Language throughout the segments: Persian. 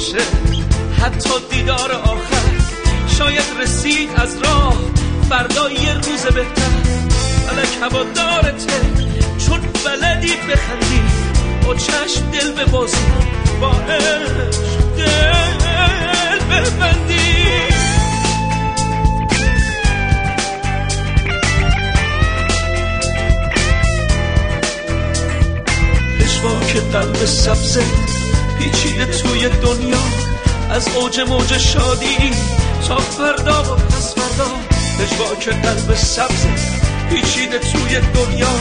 باشه. حتی دیدار آخر شاید رسید از راه. فردا یه روز بهتر. فلک هوادارته چون بلدی بخندی. با چشم دل ببازی. با عشق دل ببندی. که قلب سبزه پیچیده توی دنیا. از اوج موج شادی تا فردا و پس فردا. که قلب سبزه پیچیده توی دنیا.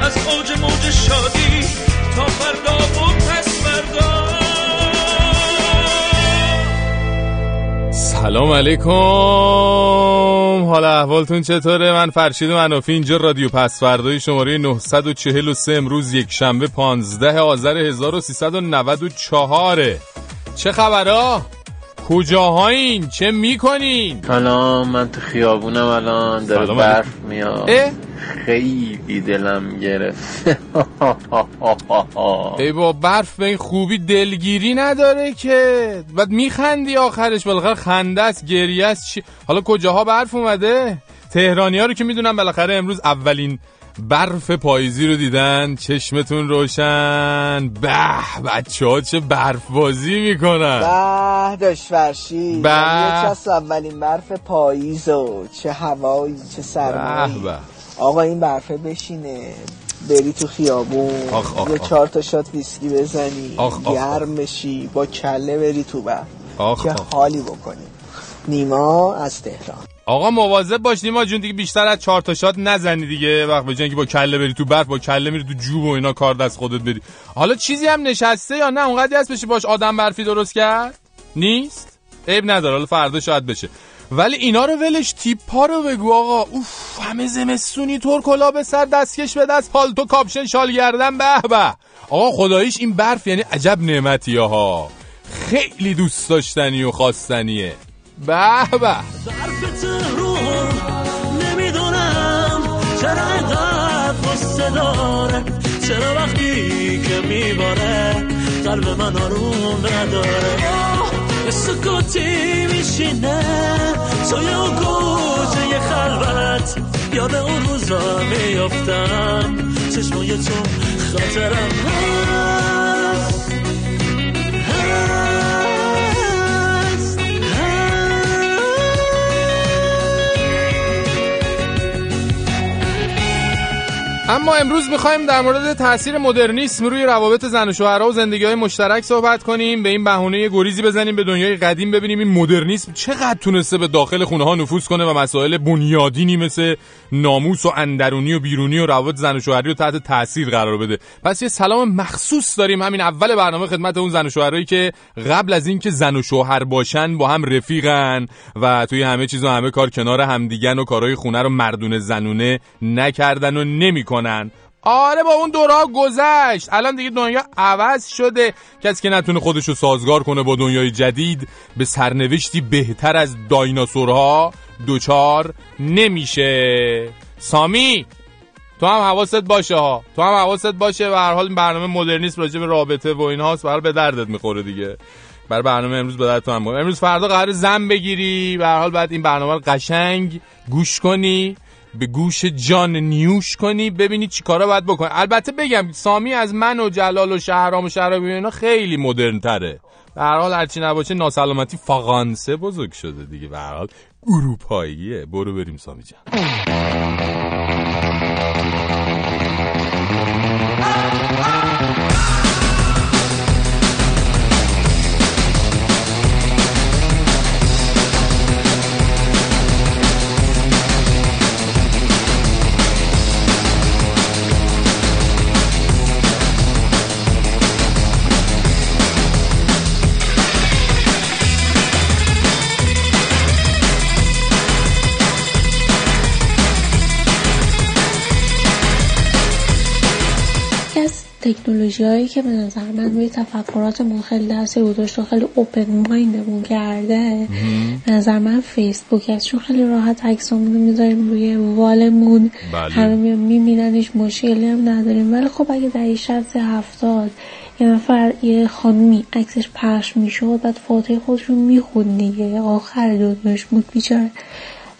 از اوج موج شادی تا فردا و سلام علیکم. حال احوالتون چطوره؟ من فرشید منافی اینجا رادیو پس فردای شماره 943 امروز یک شنبه 15 آذر 1394 چه خبرها کجاهایین چه می‌کنین؟ سلام من تو خیابونم الان. داره برف میاد. خیلی دلم گرفت ای با برف به این خوبی دلگیری نداره که. بعد میخندی آخرش بالاخره خنده است گریه است چی... حالا کجاها برف اومده؟ تهرانی ها رو که می‌دونم بالاخره امروز اولین برف پاییزی رو دیدن. چشمتون روشن. به بچه ها چه برف بازی می‌کنن به داشت فرشی به اولین برف پاییز و چه هوایی چه سرمایی. آقا این برفه بشینه بری تو خیابون آخ آخ یه چهار تا shot ویسکی بزنی آخ گرم بشی با کله بری تو برف. چه حالی بکنی؟ نیما از تهران. آقا مواظب باش نیما جون دیگه بیشتر از چهار تا shot نزنی دیگه. وقت به که با کله بری تو برف با کله میری تو جوب و اینا کار دست خودت بری. حالا چیزی هم نشسته یا نه؟ اونقدی هست بشه باش آدم برفی درست کرد؟ نیست؟ عیب نداره حالا فردا شاید بشه. ولی اینا رو ولش تیپا رو بگو آقا. اوف همه زمستونی طور کلا به سر دستکش به دست پالتو کاپشن شال گردن به به. آقا خداییش این برف یعنی عجب نعمتی ها خیلی دوست داشتنی و خواستنیه. به به. نمی‌دونم چرا داره. چرا وقتی که میباره قلب من آروم نداره. سکوتی میشینه. توی اون گوجه خلوت یاد اون روزا میافتم چشمای تو خاطرم هست. اما امروز می‌خوایم در مورد تاثیر مدرنیسم روی روابط زن و شوهرها و زندگی های مشترک صحبت کنیم به این بهونه گریزی بزنیم به دنیای قدیم ببینیم این مدرنیسم چقدر تونسته به داخل خونه ها نفوذ کنه و مسائل بنیادینی مثل ناموس و اندرونی و بیرونی و روابط زن و شوهری رو تحت تاثیر قرار بده. پس یه سلام مخصوص داریم همین اول برنامه خدمت اون زن و شوهرایی که قبل از اینکه زن و شوهر باشن با هم رفیقن و توی همه چیز و همه کار کنار همدیگن و کارهای خونه رو مردونه زنونه نکردن و نمی‌کنن. آره با اون دورا گذشت. الان دیگه دنیا عوض شده. کسی که نتونه خودشو سازگار کنه با دنیای جدید به سرنوشتی بهتر از دایناسورها دوچار نمیشه. سامی تو هم حواست باشه ها. تو هم حواست باشه. و هر حال این برنامه مدرنیسم راجع به رابطه و اینهاست برای به دردت می‌خوره دیگه. برای برنامه امروز به دردت هم امروز فردا قرار زن بگیری. به هر حال بعد این برنامه رو قشنگ گوش کنی. به گوش جان نیوش کنی ببینی چی کارا باید بکنی. البته بگم سامی از من و جلال و شهرام و شهرام اینا خیلی مدرن تره به هر حال هرچی نباشه ناسلامتی فاغانسه بزرگ شده دیگه. به هر حال اروپاییه. برو بریم سامی جان. تکنولوژی هایی که به نظر من روی تفکراتمون خیلی تاثیر گذاشت و خیلی اوپن مایندمون کرده به نظر من فیسبوک است چون خیلی راحت عکسامون رو می‌ذاریم روی والمون. بله. همه میبیننش مشکلی هم نداریم. ولی خب اگه در شب هفتاد یه نفر یه خانومی عکسش پخش می‌شد بعد فاتحه خودش رو می‌خوند دیگه. آخر دنیاش بود بیچاره.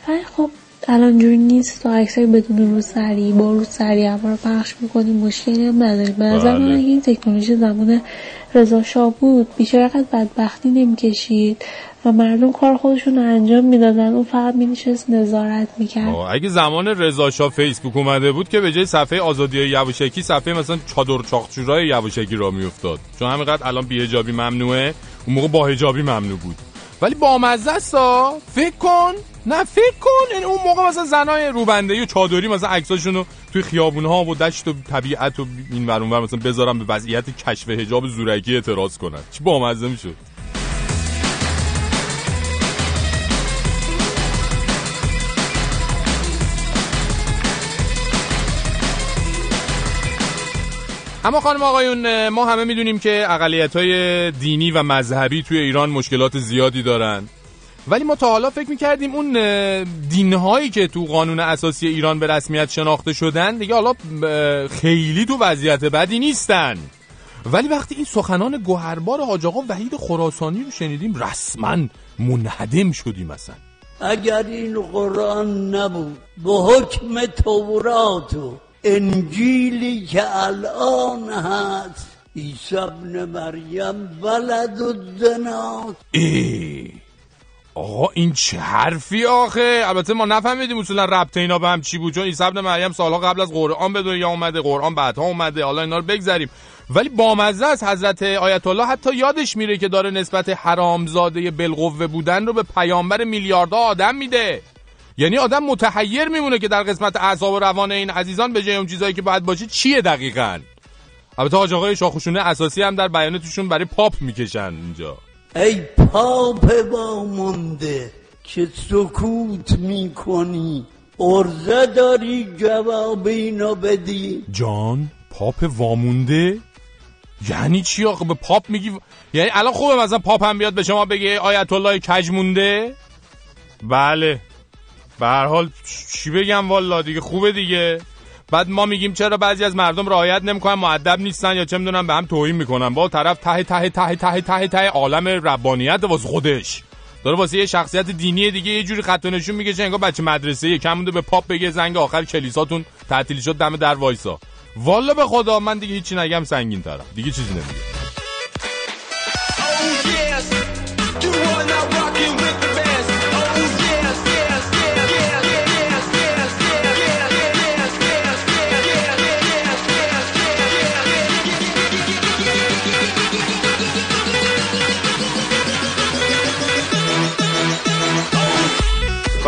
ولی خب الان جوری نیست تا اکثر بدون رو سری با رو سری رو پخش می‌کنیم. مشکلی هم نداریم. به نظر من بله. این تکنولوژی زمان رضا شاه بود. بیشتر بدبختی نمی‌کشید. و مردم کار خودشون رو انجام می‌دادن. اون فقط مینشست نظارت می‌کرد. اگه زمان رضا شاه فیسبوک اومده بود که به جای صفحه آزادی یواشکی صفحه مثلا چادر چاقچورای یواشکی را میافتاد. چون همینقدر الان بی حجابی ممنوعه. اون موقع با ممنوع بود. ولی با مزه فکر کن نه فکر کن. این اون موقع مثلا زنای روبنده و چادری مثلا عکساشون رو توی خیابون ها و دشت و طبیعت و این ور مثلا بذارم به وضعیت کشف حجاب زورکی اعتراض کنن. چی بامزه می‌شد. اما خانم آقایون ما همه می‌دونیم که اقلیت های دینی و مذهبی توی ایران مشکلات زیادی دارن. ولی ما تا حالا فکر می‌کردیم اون دینهایی که تو قانون اساسی ایران به رسمیت شناخته شدن دیگه حالا خیلی تو وضعیت بدی نیستن. ولی وقتی این سخنان گوهربار حاج آقا وحید خراسانی رو شنیدیم رسما منهدم شدیم مثلا اگر این قرآن نبود به حکم تورات و انجیلی که الان هست عیسی ابن مریم ولد الزنا ای آقا این چه حرفی آخه؟ البته ما نفهمیدیم اصولا ربط اینا به هم چی بود. چون عیسی ابن مریم سالها قبل از قرآن به دنیا اومده قرآن بعدها اومده. حالا اینا رو بگذریم. ولی بامزه است حضرت آیت الله حتی یادش میره که داره نسبت حرامزاده بالقوه بودن رو به پیامبر میلیاردها آدم میده. یعنی آدم متحیر میمونه که در قسمت اعصاب و روان این عزیزان به جای اون چیزایی که باید باشه چیه دقیقا؟ البته حاج آقای شاخوشونه اساسی هم در بیانتشون برای پاپ می‌کشن اینجا. ای پاپ مونده که سکوت می‌کنی؟ ارزه داری جواب اینو بدی. جان پاپ وامونده؟ یعنی چی آقا؟ به پاپ میگی یعنی الان خوبه مثلا پاپ هم بیاد به شما بگه آیت الله کج مونده؟ بله. به هر حال چی بگم والا دیگه؟ خوبه دیگه. بعد ما میگیم چرا بعضی از مردم رعایت نمی‌کنن مؤدب نیستن یا چه می‌دونم به هم توهین می‌کنن. با طرف ته ته ته ته ته ته عالم ربانیت واسه خودش. داره واسه یه شخصیت دینی دیگه یه جوری خط نشون میگه چه انگار بچه مدرسه یه کم به پاپ بگه زنگ آخر کلیساتون تعطیل شد دم در وایسا. والا به خدا من دیگه هیچی نگم سنگین ترم. دیگه چیزی نمیگم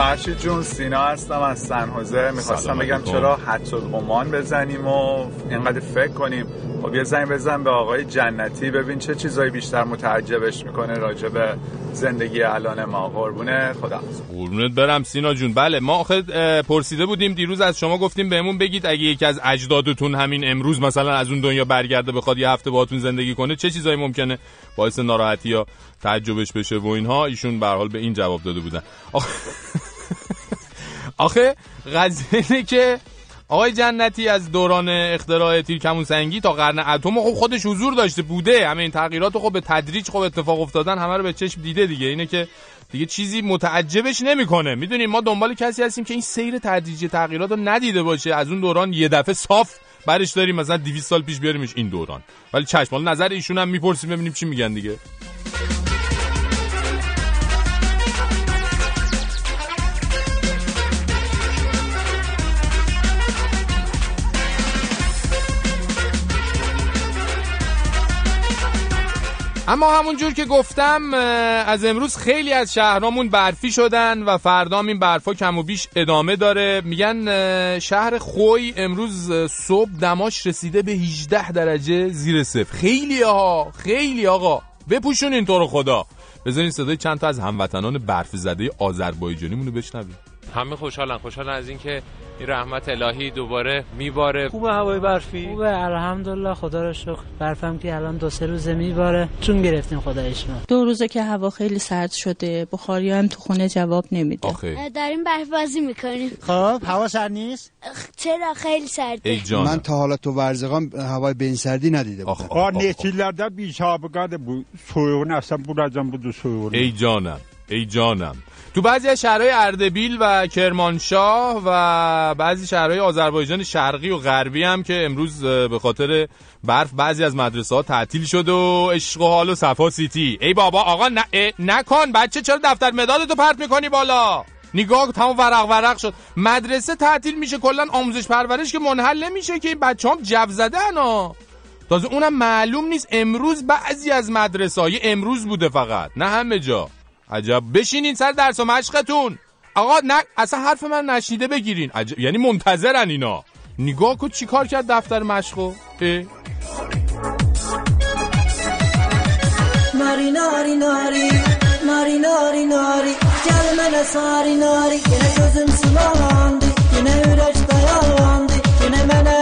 فرشید جون سینا هستم از سن می‌خواستم بگم چرا حتی قمان بزنیم و اینقدر فکر کنیم. خب یه زنگ بزن به آقای جنتی ببین چه چیزایی بیشتر متعجبش می‌کنه راجع به زندگی الان ما. قربونه خدا قربونت برم سینا جون. بله ما آخه پرسیده بودیم دیروز از شما گفتیم بهمون بگید اگه یکی از اجدادتون همین امروز مثلا از اون دنیا برگرده بخواد یه هفته باهاتون زندگی کنه چه چیزایی ممکنه باعث ناراحتی یا تعجبش بشه و اینها؟ ایشون به حال به این جواب داده بودن. آخه قضیه که آقای جنتی از دوران اختراع تیر کمون سنگی تا قرن اتم خب خودش حضور داشته بوده. همه این تغییرات خب به تدریج خب اتفاق افتادن همه رو به چشم دیده دیگه. اینه که دیگه چیزی متعجبش نمی‌کنه. می‌دونیم ما دنبال کسی هستیم که این سیر تدریجی تغییرات رو ندیده باشه. از اون دوران یه دفعه صاف برش داریم مثلا 200 سال پیش بیاریمش این دوران. ولی چشم نظر ایشون هم می‌پرسیم ببینیم چی میگن دیگه. اما همون جور که گفتم از امروز خیلی از شهرامون برفی شدن و فردا این برفا کم و بیش ادامه داره. میگن شهر خوی امروز صبح دماش رسیده به 18 درجه زیر صفر. خیلی ها خیلی آقا. بپوشون این طور خدا. بذارین صدای چند تا از هموطنان برف زده آذربایجانی مونو بشنویم. همه خوشحالن. خوشحالن از اینکه این رحمت الهی دوباره میباره. خوبه هوای برفی؟ خوبه. الحمدلله. خدا رو شکر. برفم که الان دو سه روزه میباره. چون گرفتیم خدایش دو روزه که هوا خیلی سرد شده. بخاری هم تو خونه جواب نمیده. آخه. داریم برف بازی می‌کنیم. خب هوا سرد نیست؟ چرا؟ خیلی سرده من تا حالا تو ورزقان هوای بین سردی ندیده بودم. آخ netilerde bir sabıqadır bu soyuğun əsən buracan budur soyuğun ای جانم ای جانم تو بعضی از شهرهای اردبیل و کرمانشاه و بعضی شهرهای آذربایجان شرقی و غربی هم که امروز به خاطر برف بعضی از مدرسه ها تعطیل شد و عشق و حال و صفا سیتی. ای بابا آقا نکن بچه چرا دفتر مدادتو پرت می‌کنی بالا؟ نگاه تمام ورق ورق شد. مدرسه تعطیل میشه کلا آموزش پرورش که منحل نمیشه که این بچه هم جو زده انا تازه اونم معلوم نیست امروز بعضی از مدرسه های امروز بوده فقط نه همه جا. عجب. بشینین سر درس و مشقتون. آقا نه اصلا حرف من نشیده بگیرین. عجب. یعنی منتظرن اینا. نگاه کن چی کار کرد دفتر مشقو ناری ناری. ناری ناری. ناری ناری. gel mənə sari nari Yenə gözüm sulandı Yenə ürək dayandı Yenə mənə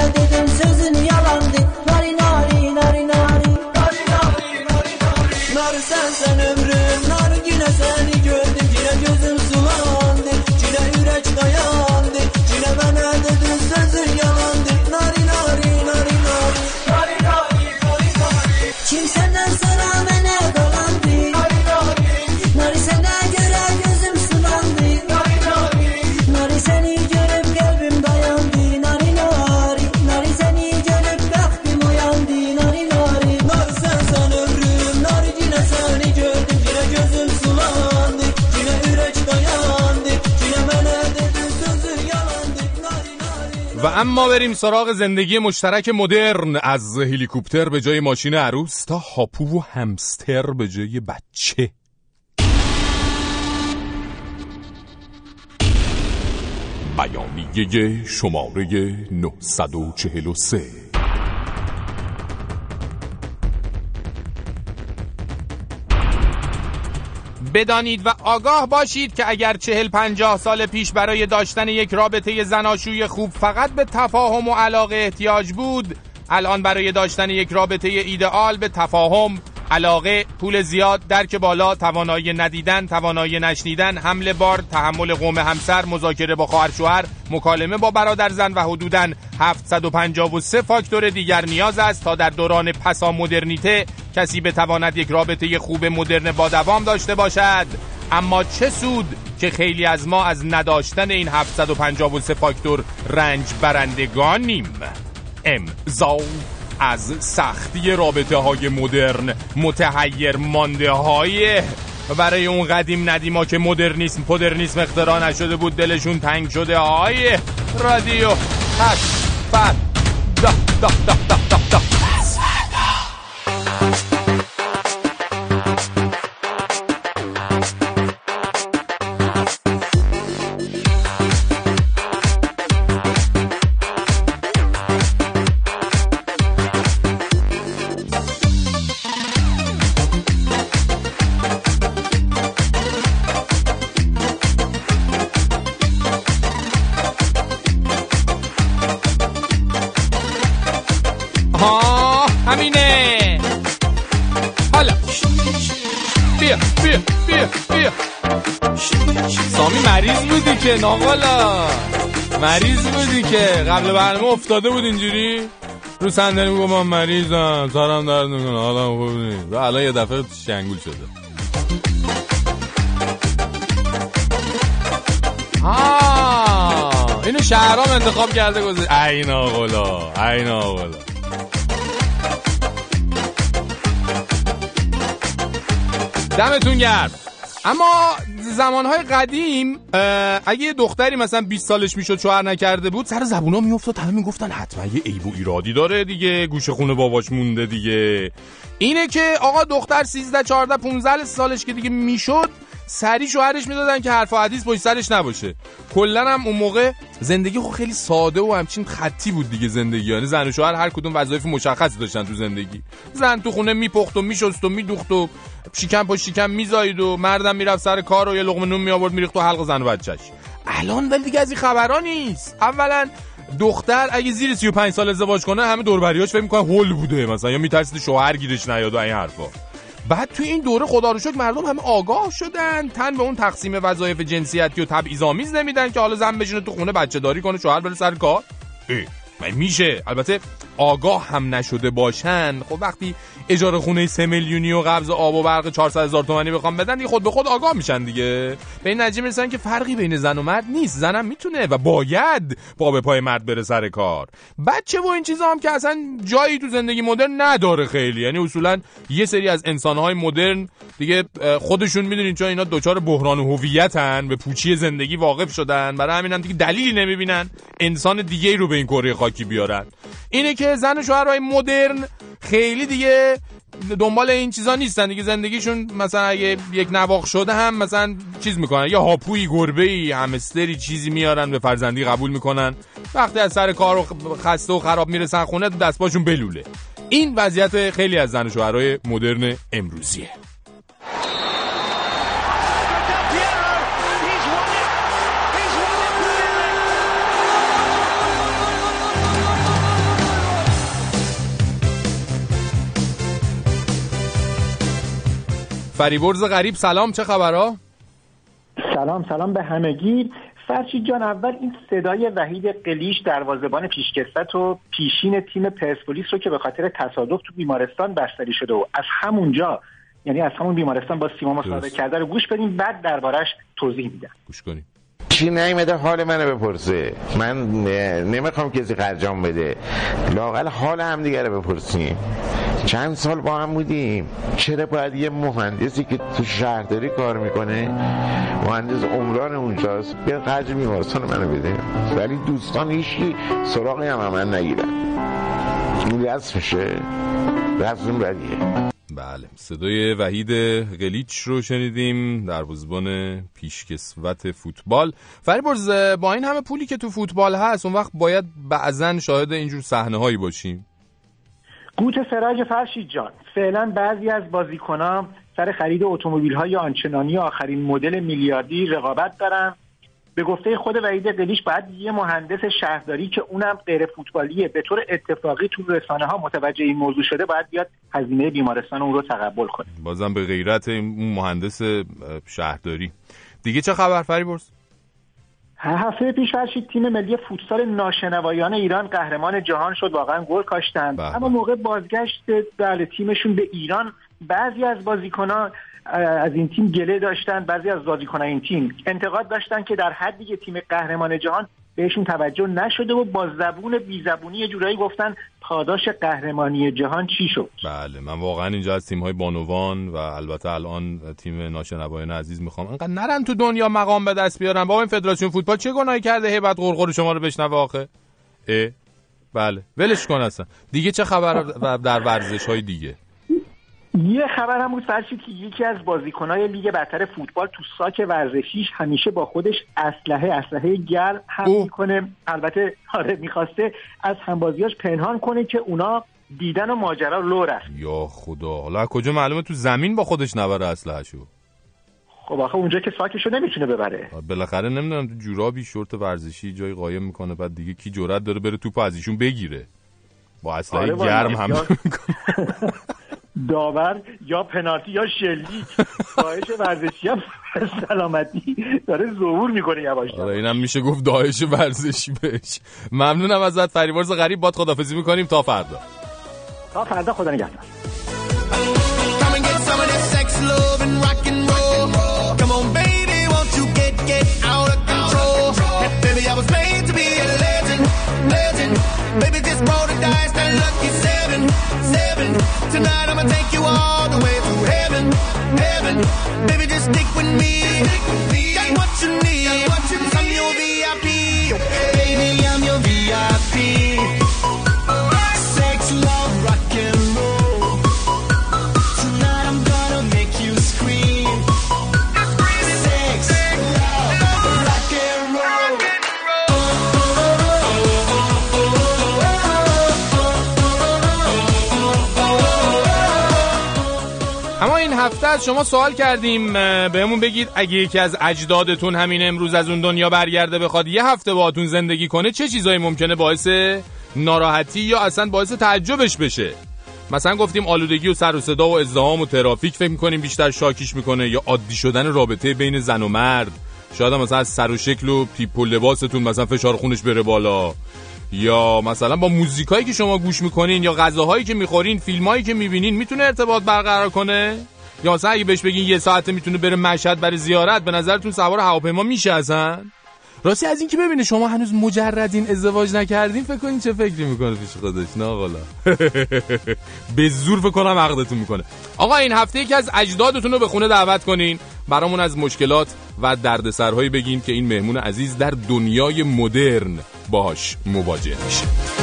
و اما بریم سراغ زندگی مشترک مدرن. از هلیکوپتر به جای ماشین عروس تا هاپو و همستر به جای بچه. بیانیه شماره 943 بدانید و آگاه باشید که اگر چهل پنجاه سال پیش برای داشتن یک رابطه زناشوی خوب فقط به تفاهم و علاقه احتیاج بود الان برای داشتن یک رابطه ایدئال به تفاهم علاقه پول زیاد درک بالا توانایی ندیدن توانایی نشنیدن حمل بار تحمل قوم همسر مذاکره با خواهر شوهر مکالمه با برادر زن و حدوداً 753 فاکتور دیگر نیاز است تا در دوران پسا مدرنیته کسی بتواند یک رابطه خوب مدرن با دوام داشته باشد. اما چه سود که خیلی از ما از نداشتن این 753 فاکتور رنج برندگانیم. امضا. از سختی رابطه های مدرن متحیر مانده های برای اون قدیم ندیما که مدرنیسم پدرنیسم اختراع نشده بود دلشون تنگ شده های. رادیو هش فر دا دا دا دا دا دا افتاده بود اینجوری؟ رو صندلی میگم من مریضم سرم درد می‌کنه حالا خوب نیست. الان یه دفعه شنگول شده. ها اینو شهرام انتخاب کرده گذاشت ای ناقلا ای ناقلا دمتون گرم. اما زمانهای قدیم اگه یه دختری مثلا 20 سالش می‌شد شوهر نکرده بود سر زبونا میافتاد همه می‌گفتن حتما یه عیب و ایرادی داره دیگه گوشه خونه باباش مونده دیگه. اینه که آقا دختر 13 14 15 سالش که دیگه می‌شد سری شوهرش می‌دادن که حرف و حدیث پشت سرش نباشه. کلا هم اون موقع زندگی خب خیلی ساده و همچین خطی بود دیگه زندگی. یعنی زن و شوهر هر کدوم وظایف مشخصی داشتن تو زندگی. زن تو خونه میپخت و میشست و میدوخت و شکم پشت شکم میزایید و مردم می‌رفت سر کار و یه لقمه نون میآورد میریخت تو حلق زن و بچهش. الان ولی دیگه از این خبرها نیست. اولا دختر اگه زیر 35 سال ازدواج کنه همه دوربریاش فکر می‌کنن هول بوده مثلا یا میترسید شوهر گیرش نیاد و این حرفا. بعد تو این دوره خدا رو شکر مردم همه آگاه شدن. تن به اون تقسیم وظایف جنسیتی و تبعیض‌آمیز نمیدن که حالا زن بشینه تو خونه بچه داری کنه شوهر بره سر کار. میشه. البته آگاه هم نشده باشن. خب وقتی اجاره خونه 3 میلیونی و قبض آب و برق 400 هزار تومانی بخوام بدن خود به خود آگاه میشن دیگه. به این نتیجه می‌رسن که فرقی بین زن و مرد نیست. زنم می‌تونه و باید با به پای مرد بره سر کار. بچه و این چیزا هم که اصلا جایی تو زندگی مدرن نداره خیلی. یعنی اصولا یه سری از انسانهای مدرن دیگه خودشون می‌دونین چون اینا دوچار بحران هویتن به پوچی زندگی واقف شدن. برای همین هم دیگه دلیلی نمی‌بینن. انسان دیگه رو به این کره خاکی بیارن. اینه که زن و شوهرهای مدرن خیلی دیگه دنبال این چیزا نیستن. دیگه زندگیشون مثلا اگه یک نواخ شده هم مثلا چیز می‌کنن. یا هاپوی گربه ای همستری چیزی میارن به فرزندی قبول می‌کنن. وقتی از سر کار و خسته و خراب می‌رسن خونه تو دستباشون بلوله. این وضعیت خیلی از زن و شوهرهای مدرن امروزیه. فریبرز غریب سلام چه خبرها؟ سلام سلام به همگی. فرشید جان اول این صدای وحید قلیش دروازبان پیشکسوت و پیشین تیم پرسپولیس رو که به خاطر تصادف تو بیمارستان بستری شده و از همونجا یعنی از همون بیمارستان با سیما مصاحبه کرده رو گوش بدیم بعد دربارش توضیح میدم. گوش کنیم. چی نیمده حال منو بپرسه؟ من نمی‌خوام کسی خرجام بده. لاقل حال هم دیگه رو بپرسیم. چند سال با هم بودیم. چرا باید یه مهندسی که تو شهرداری کار می‌کنه؟ مهندس عمران اونجاست بیا خرج بیمارستان منو بده. ولی دوستان هیچی سراغی هم, من نگیرن. این میشه دستون بدیه. بله. صدای وحید قلیچ رو شنیدیم در بزبان پیشکسوت فوتبال. فریبرز با این همه پولی که تو فوتبال هست اون وقت باید بعضا شاهد اینجور صحنه هایی باشیم. گوت فراج فرشید جان فعلا بعضی از بازیکنان سر خرید اتومبیل های آنچنانی آخرین مدل میلیاردی رقابت دارن. به گفته خود وحید قلیش باید یه مهندس شهرداری که اونم غیر فوتبالیه به طور اتفاقی تو رسانه ها متوجه این موضوع شده باید بیاد هزینه بیمارستان اون رو تقبل کنه. بازم به غیرت اون مهندس شهرداری. دیگه چه خبر فریبرز هفته پیش فرشید تیم ملی فوتسال ناشنوایان ایران قهرمان جهان شد واقعا گل کاشتن بله. اما موقع بازگشت بله تیمشون به ایران بعضی از بازیکنان از این تیم گله داشتن بعضی از بازیکنان این تیم انتقاد داشتن که در حدی که تیم قهرمان جهان بهشون توجه نشده و با زبون بی زبونی یه جورایی گفتن پاداش قهرمانی جهان چی شد؟ بله من واقعا اینجا از تیم های بانوان و البته الان تیم ناشنوایان عزیز می‌خوام انقدر نرن تو دنیا مقام به دست بیارن. با این فدراسیون فوتبال چه گناهی کرده؟ هی بعد قرقر شما رو بشنوه آخه. اه بله. ولش کن اصلا. دیگه چه خبر در ورزش های دیگه؟ یه خبر هم بود فرشید که یکی از بازیکنهای لیگ برتر فوتبال تو ساک ورزشیش همیشه با خودش اسلحه اسلحه گل هم می‌کنه. البته آره می‌خواسته از همبازیاش پنهان کنه که اونا دیدن و ماجرا لو رفت. یا خدا. حالا کجا معلومه تو زمین با خودش نبره اسلحه شو خب آخه اونجا که ساکشو نمی‌تونه ببره. بالاخره نمی‌دونم تو جورابی شورت ورزشی جای قایم می‌کنه بعد دیگه کی جرأت داره بره توپ از ایشون بگیره؟ با اسلحه آره گرم هم داور یا پنالتی یا شلیک. داعش ورزشی هم سلامتی داره ظهور می‌کنه یواش آره اینم میشه گفت داعش ورزشی بهش. ممنونم ازت فریبرز غریب باد خدافزی می‌کنیم. تا فردا. تا فردا خدا نگهدار. از شما سوال کردیم بهمون بگید اگه یکی از اجدادتون همین امروز از اون دنیا برگرده بخواد یه هفته باهاتون زندگی کنه چه چیزایی ممکنه باعث ناراحتی یا اصلا باعث تعجبش بشه؟ مثلا گفتیم آلودگی و سر و صدا و ازدهام و ترافیک فکر می‌کنیم بیشتر شاکیش می‌کنه یا عادی شدن رابطه بین زن و مرد. شاید مثلا از سر و شکل و پیپ و لباستون مثلا فشار خونش بره بالا. یا مثلا با موزیکایی که شما گوش می‌کنین یا غذاهایی که می‌خورین فیلمایی که می‌بینین می‌تونه ارتباط برقرار کنه؟ یا مثلا اگه بهش بگین یه ساعته می‌تونه بره مشهد برای زیارت به نظرتون سوار هواپیما میشه اصلا؟ راستی از اینکه ببینه شما هنوز مجردین ازدواج نکردین فکر کنین چه فکری می‌کنه پیش خودش نه آقا به زور فکر کنم عقدتون می‌کنه. آقا این هفته یکی از اجدادتون رو به خونه دعوت کنین. برامون از مشکلات و دردسرهایی بگین که این مهمون عزیز در دنیای مدرن باهاش مواجه میشه.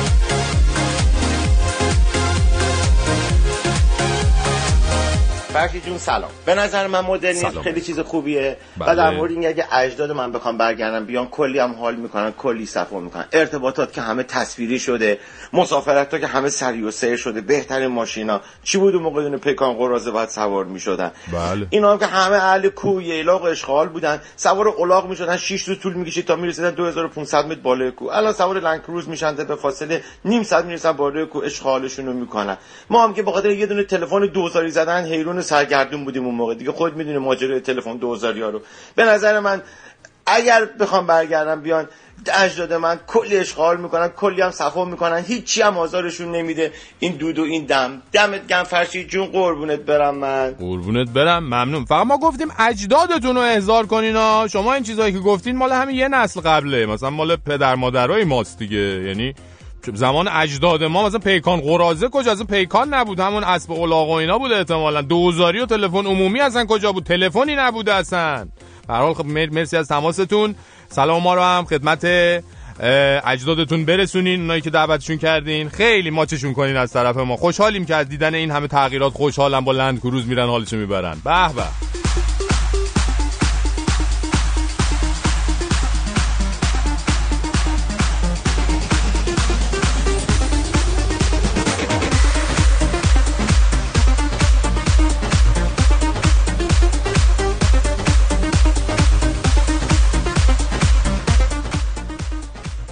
فرشی جون سلام. به نظر من مدرنیسم خیلی چیز خوبیه. بله. و در مورد این اگه اجداد من بخوام برگردم بیان کلی هم حال می‌کنن کلی صفا می‌کنن. ارتباطات که همه تصویری شده مسافرت ها که همه سری و سیر شده بهترین ماشینا. چی بود اون موقع دونه پیکان قرازه باید سوار می‌شدن؟ بله. اینا هم که همه اهل کوی ایلاق و اشغال بودن سوار الاغ می‌شدن 6 روز طول می‌کشید تا می‌رسیدن 2500 متر بالای کو الان سوار لنگ کروز میشن به فاصله نیم ساعت می‌رسن بالای کو اشغالشون رو می‌کنن. ما هم که به خاطر یه دونه تلفن دوزاری زدن حیرون سرگردون بودیم اون موقع. دیگه خود می‌دونه ماجرای تلفن 2000 رو. به نظر من اگر بخوام برگردم بیان اجداد من کلی اشغال می‌کنن کلی هم صفا می‌کنن هیچی هم آزارشون نمیده. این دود و این دم. دمت گم فرشی جون قربونت برم من. قربونت برم ممنون. فقط ما گفتیم اجدادتون رو احضار کنین ها. شما این چیزایی که گفتین مال همین یه نسل قبله. مثلا مال پدر مادرای ماست دیگه. یعنی زمان اجداد ما مثلا پیکان قرازه کجا؟ از پیکان نبود. همون اسب الاغ و اینا بود احتمالا. دوزاری و تلفن عمومی اصلا کجا بود؟ تلفنی نبوده اصلا. به حال خب مرسی از تماستون. سلام ما رو هم خدمت اجدادتون برسونین. اونایی که دعوتشون کردین. خیلی ماچشون کنین از طرف ما. خوشحالیم که از دیدن این همه تغییرات خوشحالم با لند کروز میرن حالشو می‌برن. به به.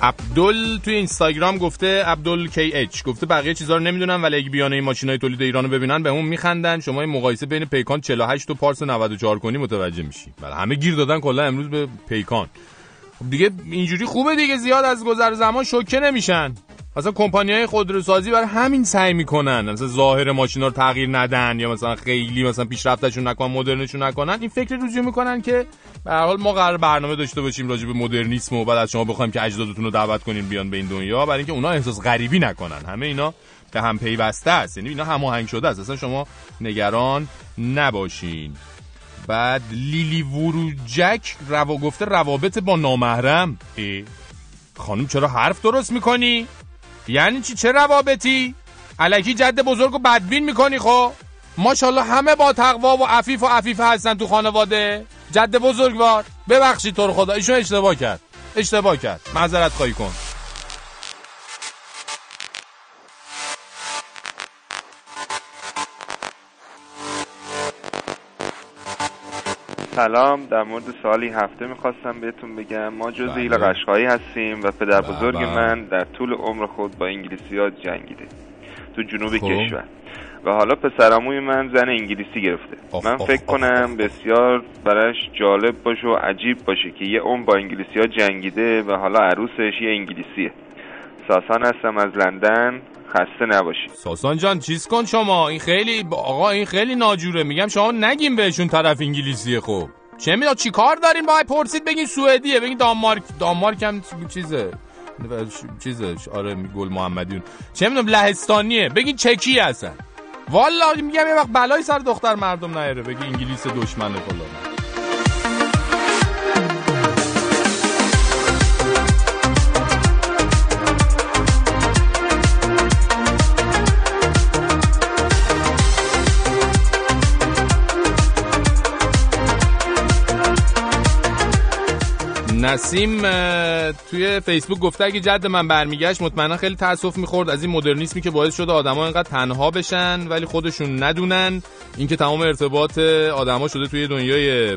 عبدل توی اینستاگرام گفته عبدل کی اچ گفته بقیه چیزا رو نمی‌دونم ولی اگه بیانه ماشینای تولید ایرانو ببینن به اون میخندن. شما این مقایسه بین پیکان 48 و پارس 94 کنی متوجه میشی. بله همه گیر دادن کلا امروز به پیکان. خب دیگه اینجوری خوبه دیگه زیاد از گذر زمان شوکه نمیشن. مثلا کمپانی های خودروسازی برای همین سعی می‌کنن. مثلا ظاهر ماشینا رو تغییر ندن یا مثلا خیلی مثلا پیشرفتشون نکنن مدرنشون نکنن. این فکر رجوع می‌کنن که به هر حال ما قرار برنامه داشته باشیم راجع به مدرنیسم و بعد از شما بخوایم که اجدادتون رو دعوت کنین بیان به این دنیا. برای اینکه اونا احساس غریبی نکنن. همه اینا به هم پیوسته است. یعنی اینا هماهنگ شده است. اصلا شما نگران نباشین. بعد لیلی وروجک روا گفته روابط با نامحرم. خانم چرا حرف درست می‌کنی؟ یعنی چی؟ چه روابطی؟ الکی جد بزرگ و بدبین می‌کنی خب؟ ماشاءالله همه با تقوا و عفیف و عفیف هستن تو خانواده. جد بزرگوار. ببخشید تو خدا. ایشون اشتباه کرد. اشتباه کرد. معذرت خواهی کن. سلام در مورد سالی هفته می‌خواستم بهتون بگم. ما جز بله. ایل قشقایی هستیم و پدر بله، بزرگ بله. من در طول عمر خود با انگلیسی ها جنگیده. تو جنوب خوب. کشور. و حالا پسرموی من زن انگلیسی گرفته. من فکر کنم بسیار براش جالب باشه و عجیب باشه که یه عمر با انگلیسی ها جنگیده و حالا عروسش یه انگلیسیه. ساسان هستم از لندن. خسته نباشی. ساسان جان چیز کن شما. این خیلی آقا این خیلی ناجوره. میگم شما نگیم بهشون طرف انگلیسیه خب. چه می‌دونم چی کار دارین؟ باید پرسید بگین سوئدیه. بگین دانمارک دانمارک هم چیزه. چیزه. آره گل محمدیون. چه می‌دونم لهستانیه. بگین چکی هستن والا میگم یه وقت بلای سر دختر مردم نیاره. بگی انگلیس دشمنه فلان. نسیم توی فیسبوک گفته اگه جد من برمیگشت مطمئنا خیلی تاسف می‌خورد از این مدرنیسمی که باعث شده آدما اینقدر تنها بشن ولی خودشون ندونن. اینکه تمام ارتباط آدما شده توی دنیای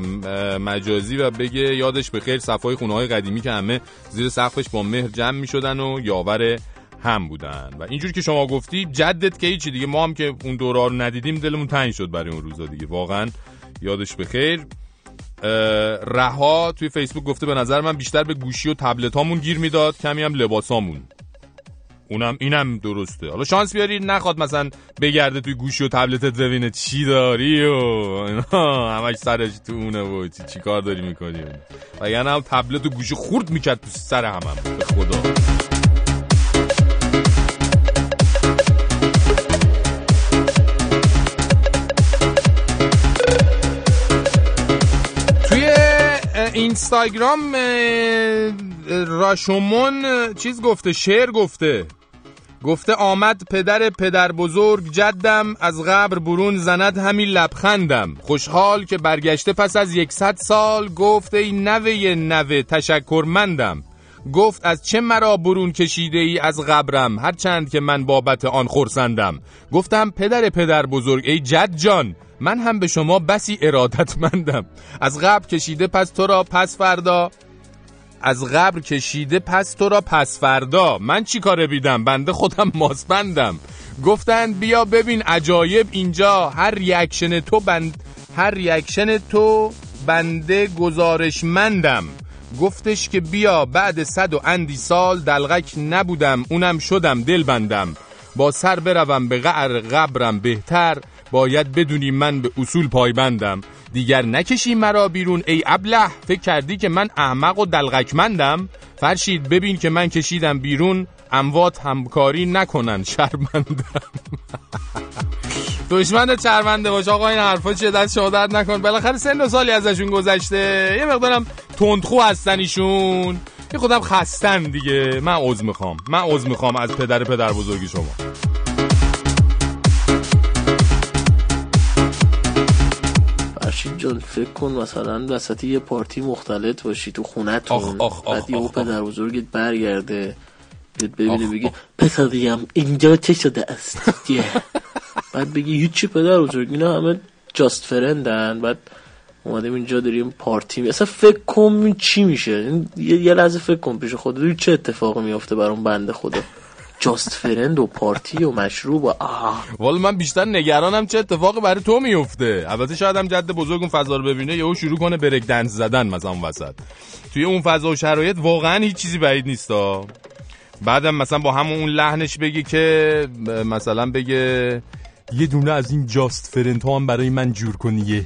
مجازی و بگه یادش به خیر صفای خونه های قدیمی که همه زیر سقفش با مهر جمع می‌شدن و یاور هم بودن. و اینجوری که شما گفتی جدت که هیچی دیگه ما هم که اون دورا رو ندیدیم دلمون تنگ شد برای اون روزا دیگه. واقعا یادش بخیر رها توی فیسبوک گفته به نظر من بیشتر به گوشی و تبلت هامون گیر می‌داد کمی هم لباسامون. اونم اینم درسته. حالا شانس بیاری نخواد مثلا بگرده توی گوشی و تبلتت ببینه چی داری و همش سرش تو اونه و چی, چی کار داری می‌کنی؟ و هم تبلت و گوشی خورد می‌کرد تو سر همم هم. به خدا. اینستاگرام راشومون چیز گفته شعر گفته. گفته آمد پدر پدر بزرگ جدم از قبر برون زند همین لبخندم. خوشحال که برگشته پس از یکصد سال گفته ای نوه نوه تشکرمندم. گفت از چه مرا برون کشیده ای از قبرم؟ هرچند که من بابت آن خورسندم گفتم پدر پدر بزرگ ای جد جان من هم به شما بسی ارادتمندم. از قبر کشیده پس تو را پس فردا. از قبر کشیده پس تو را پس فردا. من چی کاره بیدم؟ بنده خودم ماسبندم گفتند بیا ببین عجایب اینجا. هر ریاکشن تو بند هر ریاکشن تو بنده گزارشمندم. گفتش که بیا بعد صد و اندی سال دلغک نبودم اونم شدم دل بندم با سر بروم به قعر قبرم بهتر. باید بدونی من به اصول پایبندم. دیگر نکشی مرا بیرون ای ابله. فکر کردی که من احمق و دلغکمندم؟ فرشید ببین که من کشیدم بیرون. اموات همکاری نکنن شرمندم. دشمن چرمنده باش آقا این حرفا چه دست شهادت نکن. بالاخره سن و سالی ازشون گذشته. یه مقدارم تندخو هستن ایشون. یه خودم خستن دیگه. من عذر می‌خوام. من عذر می‌خوام از پدر پدر بزرگی شما. فرشید جان فکر کن مثلا وسط یه پارتی مختلط باشی تو خونتون بعد یه پدر بزرگت برگرده. بیاد ببینه بگه پسریم اینجا چه شده است؟ بعد بگی هیچی پدر بزرگ. اینا همه جاست فرندن بعد اومدیم اینجا داریم پارتی اصلا فکر کن چی میشه. یه لحظه فکر کن پیش خودت. چه اتفاقی میافته بر اون بنده خدا. جاست فرند و پارتی و مشروب و آه. والا من بیشتر نگرانم چه اتفاقی برای تو میفته. البته شاید هم جد بزرگ اون فضا رو ببینه یهو شروع کنه برک دنس زدن مثلا اون وسط. توی اون فضا و شرایط واقعا هیچ چیزی بعید نیستا بعدم مثلا با همون اون لحنش بگی که مثلا بگه یه دونه از این جاست فرند ها هم برای من جور کنیه.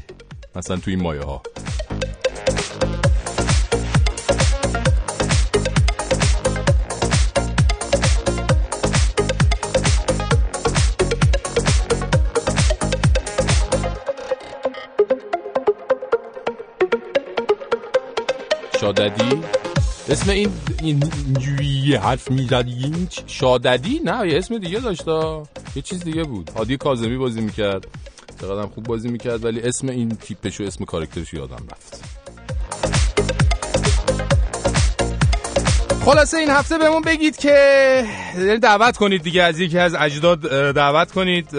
مثلا توی این مایه ها شاددی اسم این اینجوری حرف می‌زدی؟ شاددی نه یه اسم دیگه داشت یه چیز دیگه بود. هادی کازمی بازی می‌کرد. چقدر خوب بازی می‌کرد ولی اسم این تیپش و اسم کارکترش یادم رفت. خلاصه این هفته بهمون بگید که یعنی دعوت کنید دیگه از یکی از اجداد دعوت کنید.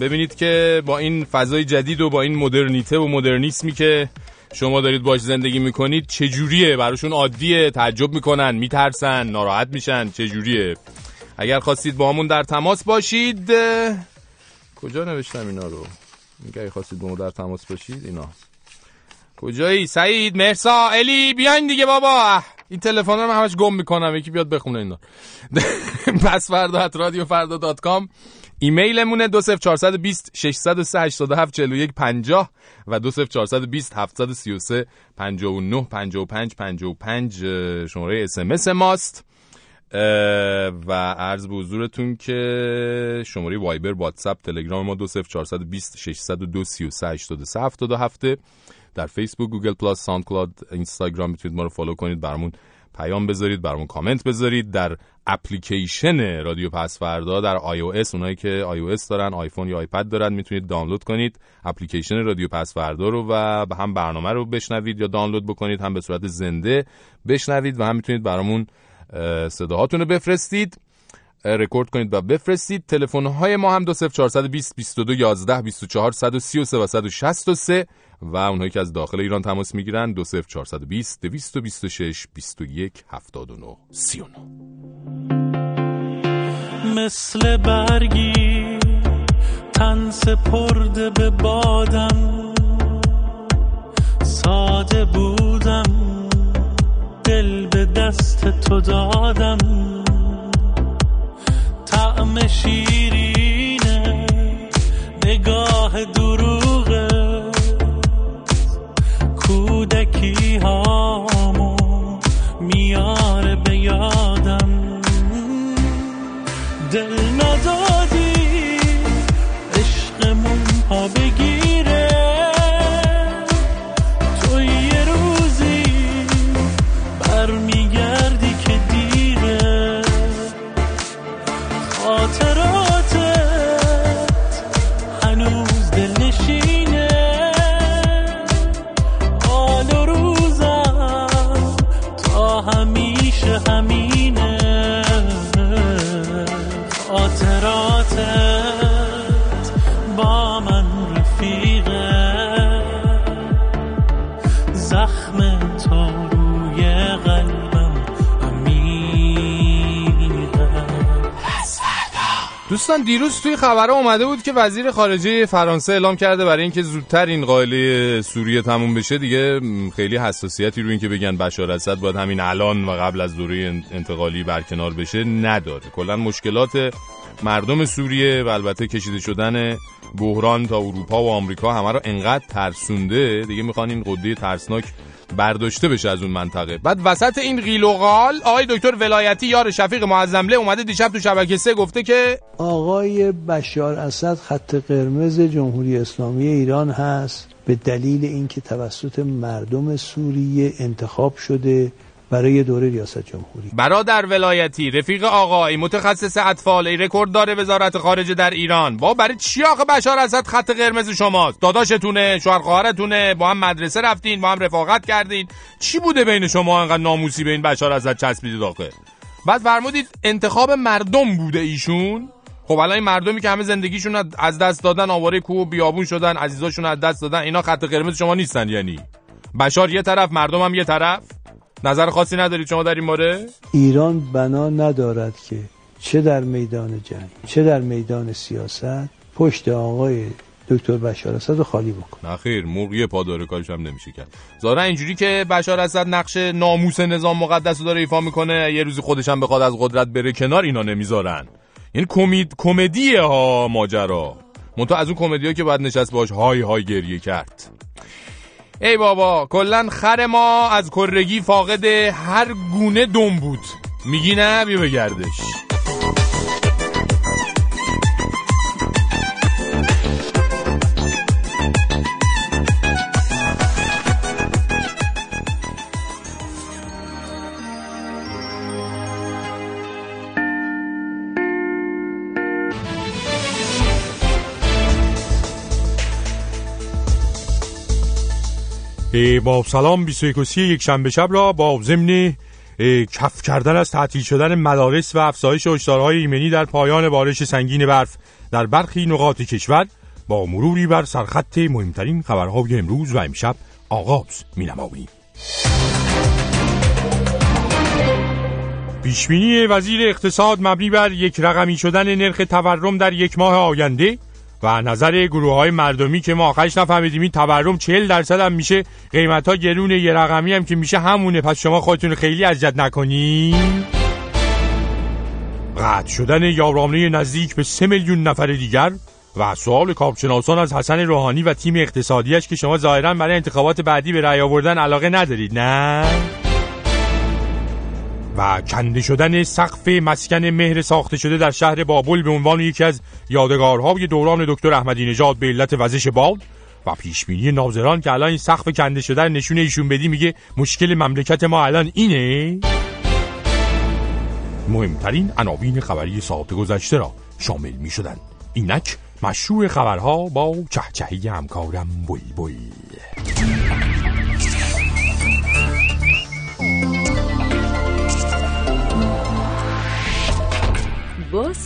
ببینید که با این فضای جدید و با این مدرنیته و مدرنیسمی که شما دارید باش زندگی می‌کنید چجوریه؟ براشون عادیه تعجب می‌کنن میترسن ناراحت میشن چجوریه؟ اگر خواستید با همون در تماس باشید کجا نوشتم اینا رو؟ میگه خواستید با در تماس باشید اینا. کجایی؟ سعید مرسا الی بیاین دیگه بابا. این تلفن رو همش گم می‌کنم یکی بیاد بخونه اینا. پس فردا رادیو فردا دات کام ایمیلمونه 20420 603 87 41 50 و 20420 733 59 55 55 شماره SMS ماست. و عرض به حضورتون که شماره وایبر واتساپ تلگرام ما 20420 602 33 83 77 در فیسبوک Google Plus SoundCloud اینستاگرام می‌تونید ما رو follow کنید. برامون پیام بذارید برامون کامنت بذارید. در اپلیکیشن رادیو پس فردا در iOS اونایی که iOS دارن آیفون یا آیپد دارن می‌تونید دانلود کنید. اپلیکیشن رادیو پس فردا رو و هم برنامه رو بشنوید یا دانلود بکنید هم به صورت زنده بشنوید و هم می‌تونید برامون صداهاتون رو بفرستید. رکورد کنید و بفرستید. تلفن های ما هم 20420 22 11 24 133 و 163 و اونهایی که از داخل ایران تماس می‌گیرن 20420 226 21 79 39 مثل برگی تن سپرده به بادم. ساده بودم دل به دست تو دادم. طعم شیرینه نگاه دروغه کودکی هامو میاره به دوستان دیروز توی خبره اومده بود که وزیر خارجه فرانسه اعلام کرده برای اینکه زودتر این قائله سوریه تموم بشه. دیگه خیلی حساسیتی رو اینکه بگن بشار اسد باید همین الان و قبل از دوره انتقالی برکنار بشه نداره. کلا مشکلات مردم سوریه و البته کشیده شدن بحران تا اروپا و آمریکا همه رو انقدر ترسونده. دیگه می‌خوان این قده ترسناک برداشته بشه از اون منطقه. بعد وسط این قیل و قال آقای دکتر ولایتی یار شفیق معظمله اومده دیشب تو شبکه سه گفته که آقای بشار اسد خط قرمز جمهوری اسلامی ایران هست. به دلیل اینکه توسط مردم سوریه انتخاب شده برای دوره ریاست جمهوری. برادر ولایتی رفیق آقای متخصص اطفال ای رکورد داره وزارت خارجه در ایران. با برای چی آخه بشار اسد خط قرمز شماست؟ داداشتونه شوهر خواهرتونه با هم مدرسه رفتین با هم رفاقت کردین. چی بوده بین شما انقدر ناموسی به این بشار اسد چسبیدید آخه؟ بعد فرمودید انتخاب مردم بوده ایشون؟ خب الان این مردمی که همه زندگیشون از دست دادن آواره کوه بیابون شدن عزیزاشون از دست دادن اینا خط قرمز شما نیستن یعنی. بشار یه طرف مردم هم یه طرف؟ نظر خاصی ندارید شما در این مورد ایران بنا ندارد که چه در میدان جنگ چه در میدان سیاست پشت آقای دکتر بشار اسد رو خالی بکن. نخیر مرغی پاداره کارش هم نمیشه کرد. ظاهرا اینجوری که بشار اسد نقش ناموس نظام مقدس رو داره ایفا می‌کنه یه روزی خودش هم بخواد از قدرت بره کنار اینا نمی‌ذارن. این کمید کمدیه ها ماجرا. منتها از اون کمدی که بعد نشست باش های های گریه کرد. ای بابا کلا خر ما از کرگی فاقد هر گونه دم بود. میگی نه بیا بگردش. با سلام 21 یک شنبه شب را با ضمن کف کردن از تعطیل شدن مدارس و افزایش هشدارهای ایمنی در پایان بارش سنگین برف در برخی نقاط کشور با مروری بر سرخط مهمترین خبرهای امروز و امشب آغاز می نماییم. پیشبینی وزیر اقتصاد مبنی بر یک رقمی شدن نرخ تورم در یک ماه آینده و نظر گروه های مردمی که ما آخرش نفهمیدیم این تورم 40 درصد هم میشه قیمت ها گرون یه رقمی هم که میشه همونه. پس شما خودتون خیلی اذیت نکنین. قطع شدن یارامنه نزدیک به 3 میلیون نفر دیگر و سوال کارشناسان از حسن روحانی و تیم اقتصادیش که شما ظاهرا برای انتخابات بعدی به رأی آوردن علاقه ندارید نه؟ و کنده شدن سقف مسکن مهر ساخته شده در شهر بابل به عنوان یکی از یادگارهای دوران دکتر احمدی نژاد به علت وزش باد و پیشبینی ناظران که الان این سقف کنده شده نشونه ایشون بدی میگه مشکل مملکت ما الان اینه. مهمترین عناوین خبری ساعت گذشته را شامل می شدند اینک مشروع خبرها با چهچهی همکارم بوی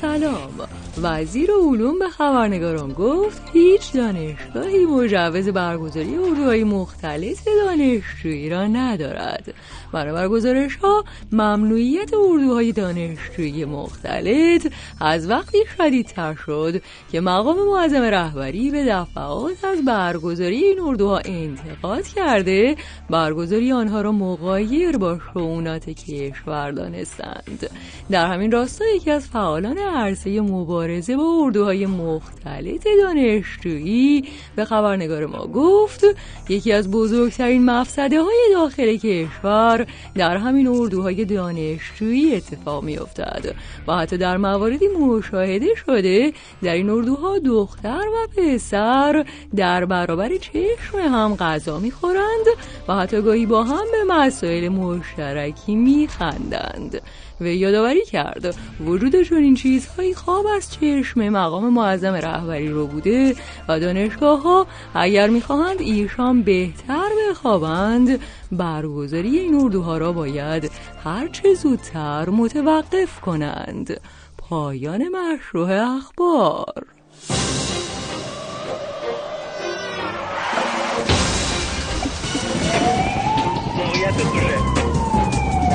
سلام. وزیر علوم به خبرنگاران گفت هیچ دانشگاهی مجوز برگزاری اردوهای مختلط دانشجویی را ندارد. برابر گزارش ها ممنوعیت اردوهای دانشجویی مختلط از وقتی شدیدتر شد که مقام معظم رهبری به دفعات از برگزاری این اردوها انتقاد کرده برگزاری آنها را مقایر با شعونات کشور دانستند. در همین راستا یکی از فعالان عرصه مبارزه با اردوهای مختلط دانشجویی به خبرنگار ما گفت یکی از بزرگترین مفسده های داخل کشور در همین اردوهای دانشجویی اتفاق می افتد و حتی در مواردی مشاهده شده در این اردوها دختر و پسر در برابر چشم هم غذا می خورند و حتی گاهی با هم به مسائل مشترکی می خندند و یادآوری کرد. وجود چنین چیزهایی خواب از چشم مقام معظم رهبری رو بوده و دانشگاه ها اگر می‌خواهند ایشان بهتر بخوابند برگزاری این اردوها را باید هرچه زودتر متوقف کنند. پایان مشروع اخبار.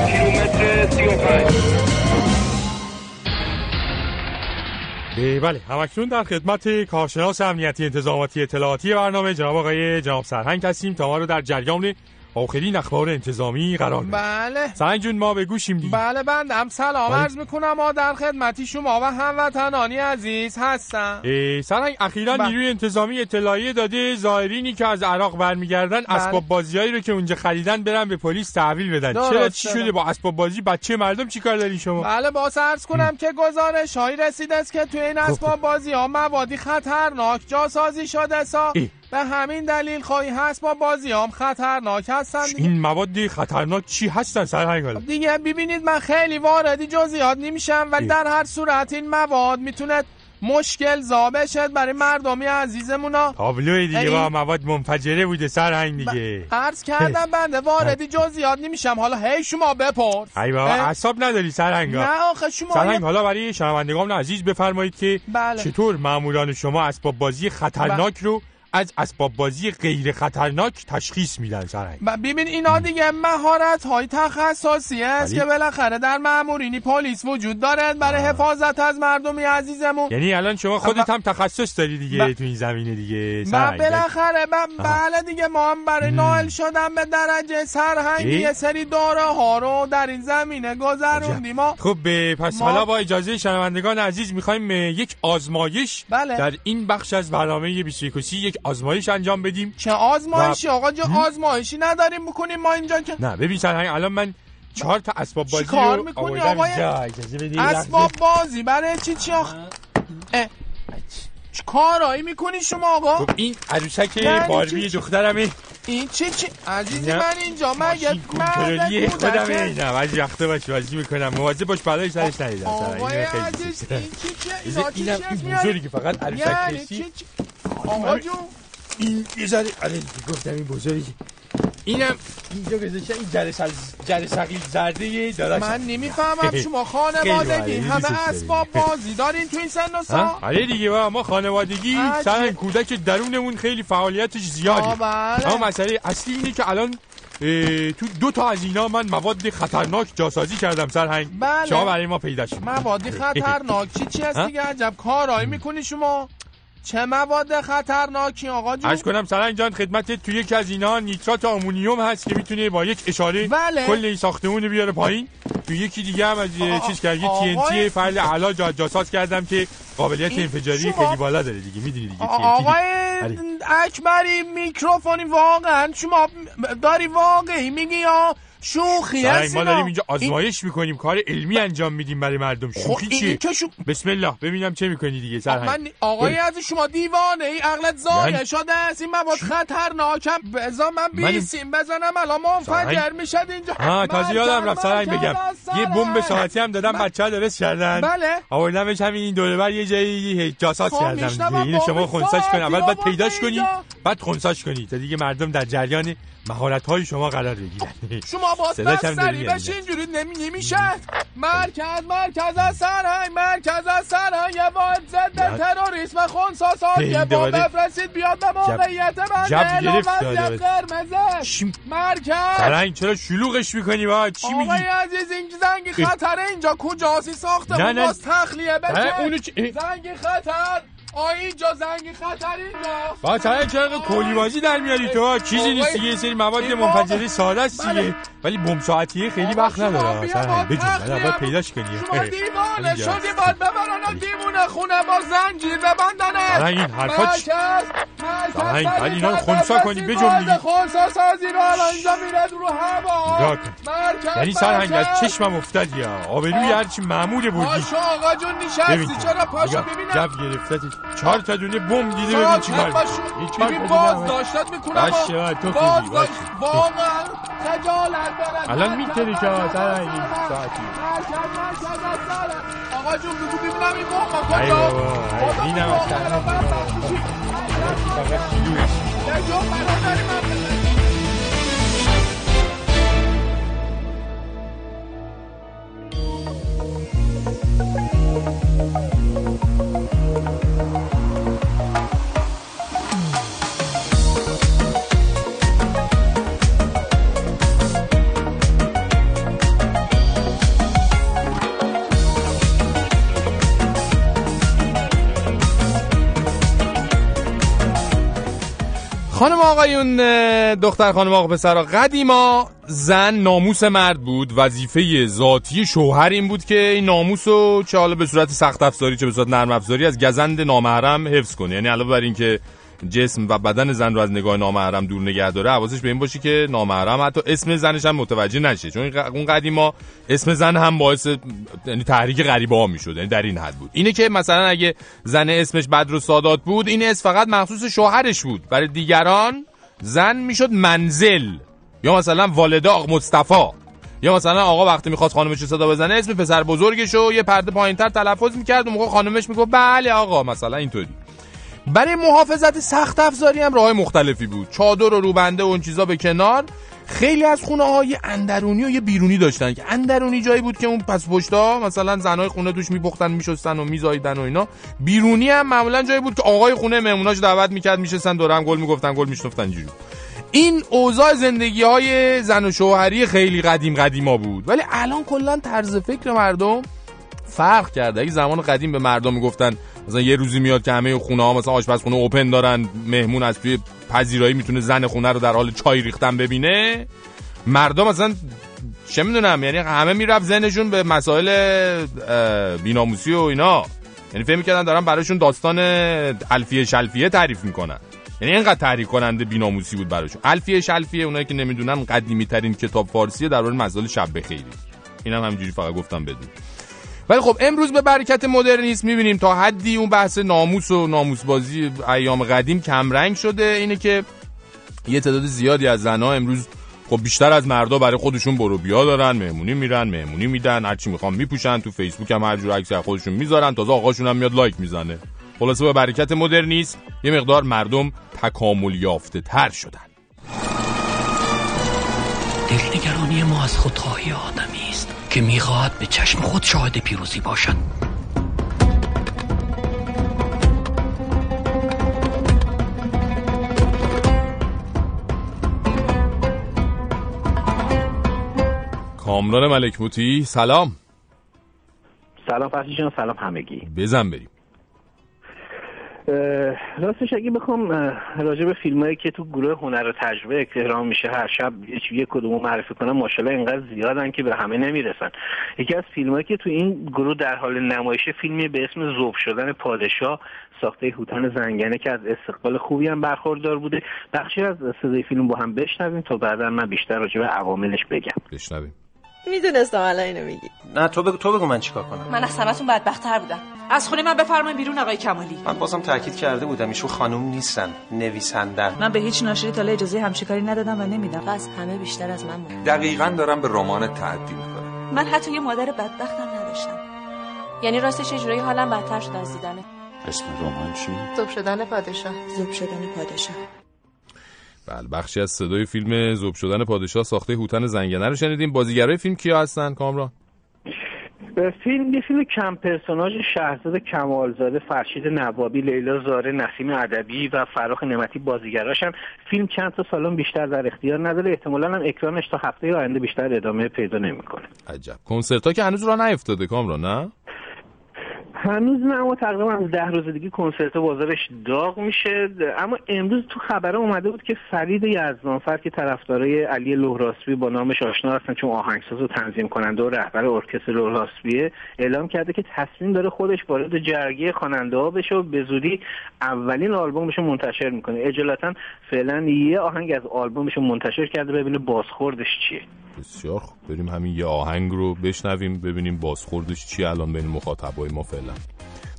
کیلومتر 35 بله. همکنون در خدمت کارشناس امنیتی انتظاماتی اطلاعاتی برنامه جناب آقای جناب سرهنگ هستیم. تا ما رو در جریان آخرین اخبار انتظامی قرار بله. سرنگ جون ما بگوشیم دیگه. بله بندم سلام. بله. عرض می‌کنم ما در خدمتی شما و هموطنانی عزیز هستم. سرنگ اخیرا بله. نیروی انتظامی اطلاعیه داده. زائرینی که از عراق برمیگردن بله. اسباب بازیایی رو که اونجا خریدن برن به پلیس تحویل بدن. چرا؟ چی شده. با اسباب بازی بچه مردم چیکار داری شما؟ بله با عرض کنم که گزارش هایی رسیده است که تو این خب، اسباب خب. بازی ها موادی خطرناک جاسازی شده سا. به همین دلیل خواهی هست با بازی هم خطرناک هستن این مواد خطرناک چی هستن سرهنگ دیگه ببینید من خیلی واردی جزئیات نمیشم ولی در هر صورت این مواد می‌تونه مشکل زا بشد برای مردمی عزیزمونا. تابلوی دیگه با مواد منفجره بوده سرهنگ دیگه. عرض کردم بنده واردی جزئیات نمیشم. حالا هی شما بپرس. ای بابا اعصاب نداری سرهنگ نه آخه شما سرهنگ حالا برای شنوندگان عزیز بفرمایید که بله. چطور ماموران شما اسباب بازی خطرناک بله. رو از اسباب بازی غیر خطرناک تشخیص میدن سرنگ ببین اینا دیگه مهارت های تخصصی است که بالاخره در مامورینی پلیس وجود داره برای حفاظت از مردمی عزیزمون. یعنی الان شما خودت هم تخصص داری دیگه تو این زمینه دیگه سرنگ بالاخره بله دیگه ما هم برای نائل شدن به درجه سرهنگ یه سری داره ها رو در این زمینه گذروندیم. خب پس حالا با اجازه شنوندگان عزیز می‌خوایم یک آزمایش بله. در این بخش از برنامه 21 یک آزمایش انجام بدیم. چه آزمایشی؟ و... آقا جو آزمایشی نداریم بکنیم ما اینجا که نه ببین الان من چهار تا اسباب بازی کار می‌کنی آقای اسباب بازی برای چی چی آخ چه کارایی می‌کنی شما آقا؟ خب این عروسک یعنی باربی دخترمه. این چی چی عزیزی من اینجا مگه کنترلی خودمه. نه ولی وقته باش بازی می‌کنم. مواظب باش بلای سرش نریدم آقای عزیز این چی چی اینم این بزرگی فقط عروسک یعنی کشی آقا جون. این یه ذره آره گفتم این بزرگی. اینم اینجا گذاشتن این جره سل... جره سقیل زرده داداش من نمی‌فهمم. شما خانوادگی. همه اسباب بازی دارین تو این سن و سال. آره دیگه با ما خانوادگی سر کودک درونمون خیلی فعالیتش زیاده. بله. اما مسئله اصلی اینه که الان تو دو تا از اینا من مواد خطرناک جاسازی کردم سرهنگ. بله. شما برای ما پیدا شد. مواد خطرناک. چی چی هست دیگه عجب؟ کارایی می‌کنی شما. چه مواد خطرناکی آقا جون؟ عرض کنم سرنگ جان خدمت توی یکی از اینا نیترات آمونیوم هست که می‌تونه با یک اشاره بله. کل این ساختمون بیاره پایین. تو یکی دیگه هم از چیز کرد یه تی ان فعل اعلی جاساز کردم که قابلیت انفجاری خیلی بالا داره دیگه می‌دونی دیگه آقای اکبری میکروفونی واقعا شما داری واقعی میگی یا شوخی هست ما داریم اینجا آزمایش این... می‌کنیم. کار علمی انجام میدیم برای مردم. خب، شوخی چیه؟ شو... بسم الله ببینم چه می‌کنی دیگه سرهنگ. من آقای از شما دیوانه ای عقلت زایه. من... شده است این مواد خطرناکم. بذار من بیسیم. بزنم الان منفجر می‌شد اینجا. ها تازه یادم رفت سرهنگ بگم. یه بمب ساعتی هم دادم بچه‌ها درست کردن. بله. آوردمش همین این دوره بر یه جایی جاساس خب، کردم اینو شما خونساش کنی اول بعد پیداش کنی بعد خونساش کنی تا دیگه مردم در جریان مهارت های شما قرار بگیرن شما باز بستری بشین اینجوری نمی نمیشه مرکز مرکز از سرهنگ مرکز از سرهنگ. یه باید ضد تروریسم خونسا سازیه با بفرستید بیاد به موقعیت بنده جب گرفت داده مرکز سرهنگ چرا شلوغش می‌کنی با؟ چی میگی؟ آقای عزیز این زنگی خطره اینجا. کجاسی ساخته نه نه. تخلیه بشه. زنگی خطر. اینجا زنگ خطر اینجا. با چرا کلی بازی در میاری تو چیزی نیست دیگه سری مواد منفجره ساده است دیگه. ولی بم ساعتی خیلی وقت نداره. مثلا بجون اول پیداش کنی شما دیوانه شدی باید ببرن دیوونه خونه با زنجیر ببندنه. این حرفا چی؟ سرهنگ بعد اینا رو خونسا کنی بجون دیگه. خونسا سازی رو الان اینجا میره رو هوا. یعنی سرهنگ از چشمم افتاد یا آبروی هرچی محمود بودی. پاشو آقا جون نشستی. چرا پاشو ببینم جب گرفتتی. چهار تا دونه بم دیدی ببین چی کار ببین باز داشتت می‌کنم. باشه. واقعا خجالت الان می‌تونی که سرهنگ ساعتی آقا جون بگو ببینم این بم کجا اینم از خانم آقایون دختر خانم آقا پسرا قدیما زن ناموس مرد بود. وظیفه ذاتی شوهر این بود که این ناموس رو چه حالا به صورت سخت افزاری چه به صورت نرم افزاری از گزند نامحرم حفظ کنه. یعنی علاوه بر این که جسم و بدن زن رو از نگاه نامحرم دور نگه داره حواسش به این باشه که نامحرم حتی اسم زنش هم متوجه نشه. چون اون قدیما اسم زن هم باعث یعنی تحریک غریبه ها می‌شد یعنی در این حد بود. اینه که مثلا اگه زن اسمش بدر و سادات بود این اسم فقط مخصوص شوهرش بود. برای دیگران زن می‌شد منزل. یا مثلا والده آق مصطفی. یا مثلا آقا وقتی می‌خواست خانمش صدا بزنه اسم پسر بزرگشو یه پرده پایینتر تلفظ می‌کرد و موقع خانمش میگه بله آقا. مثلا اینطوری. برای محافظت سخت افزاری هم راه مختلفی بود. چادر و روبنده و اون چیزا به کنار. خیلی از خونه های اندرونی و یه بیرونی داشتن. که اندرونی جایی بود که اون پس پشتا مثلا زنای خونه توش میپختن میشستن و میزایدن و اینا. بیرونی هم معمولا جایی بود که آقای خونه مهموناش دعوت می‌کرد میشستن دور هم گل می‌گفتن گل میشنفتن جیرو این اوضاع زندگی های زن و شوهری خیلی قدیم قدیما بود. ولی الان کلا طرز فکر مردم فرق کرده. اگه زمان قدیم به مردم می‌گفتن مثلا یه روزی میاد که همه خونه ها مثلا آشپزخونه اوپن دارن مهمون از توی پذیرایی می‌تونه زن خونه رو در حال چای ریختن ببینه مردم مثلا چه می‌دونم یعنی همه می‌رفت زنشون به مسائل بیناموسی و اینا. یعنی فکر می‌کردن دارن براشون داستان الفیه شلفیه تعریف می‌کنن. یعنی اینقدر تحریک کننده بیناموسی بود براشون الفیه شلفیه اونایی که نمی‌دونن قدیمی ترین کتاب فارسیه در مورد مسائل شب بخیری. اینم همینجوری فقط گفتم بدون. ولی خب امروز به برکت مدرنیسم می‌بینیم تا حدی اون بحث ناموس و ناموس بازی ایام قدیم کمرنگ شده. اینه که یه تعداد زیادی از زنها امروز خب بیشتر از مردا برای خودشون برو بیا دارن مهمونی میرن مهمونی میدن هرچی می‌خوام میپوشن تو فیسبوک هم هر جور عکس خودشون می‌ذارن تازه آقاشون هم میاد لایک می‌زنه. خلاصه به برکت مدرنیسم یه مقدار مردم تکامل یافته تر شدن. دلنگرانی ما از خودخواهی آدمی است. که می‌خواهد به چشم خود شاهد پیروزی باشد. کامران ملک موتی سلام. سلام فرشی سلام همگی. بزن بریم. راستش اگه بخوام راجع به فیلمایی که تو گروه هنر و تجربه اکرام میشه هر شب یک کدومو معرفی کنم ماشاءالله اینقدر زیادن که به همه نمی‌رسن. یکی از فیلمایی که تو این گروه در حال نمایش فیلمی به اسم ذوب شدن پادشاه ساخته هوتن زنگنه که از استقبال خوبی هم برخوردار بوده. بخشی از صدای فیلم با هم بشنویم تا بعدا من بیشتر راجع به عواملش بگم. بشنویم. می‌دونستم الان اینو میگی. نه تو بگو تو بگو من چیکار کنم. من از همتون بدبختتر بودم. از خونه من بفرمایید بیرون آقای کمالی. من بازم تاکید کرده بودم ایشون خانم نیستن نویسندن. من به هیچ ناشری تا اجازه همشکاری ندادم و نمیدم از همه بیشتر از من بود دقیقا دارم به رمان تعدی می‌کنم من حتی یه مادر بدبختم نداشتم. یعنی راستش یه جورایی حالم بدتر شد از دیدنه. اسم رمان چی؟ زوب شدن پادشاه. زوب شدن پادشاه. بله بخشی از صدای فیلم زوب شدن پادشاه ساخته هوتن زنگنه رو شنیدیم. بازیگرای فیلم کیا هستن؟ کامران. فیلم یه فیلم کم پرسوناژ شهرزاد کمالزاده فرشید نوابی لیلا زاره نسیم ادبی و فراخ نعمتی بازیگراشن فیلم چند تا سالن بیشتر در اختیار نداره. احتمالا هم اکرانش تا هفته آینده بیشتر ادامه پیدا نمی‌کنه. عجب. کنسرت ها که هنوز راه نیفتاده کامران نه؟ هنوز نه اما تقریبا از ده روز دیگه کنسرت بازارش داغ میشه. اما امروز تو خبره اومده بود که فرید یزدانفر که طرفدارای علی لهراسبی با نامش آشنا هستن چون آهنگساز و تنظیم کننده و رهبر ارکستر لهراسبیه اعلام کرده که تصمیم داره خودش وارد جرگه خواننده ها بشه و به زودی اولین آلبومش منتشر می‌کنه. اجالتا فعلا یه آهنگ از آلبومش منتشر کرده ببینه بازخوردش چیه. بسیار خوب. بریم همین یه آهنگ رو بشنویم ببینیم بازخوردش چی الان بین مخاطبای ما فعلا.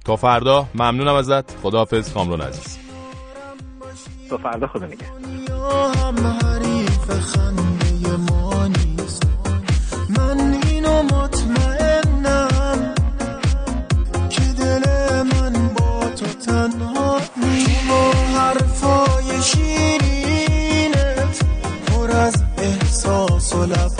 تا فردا ممنونم ازت. خداحافظ. کامران عزیز. تا فردا خدا نگه احساس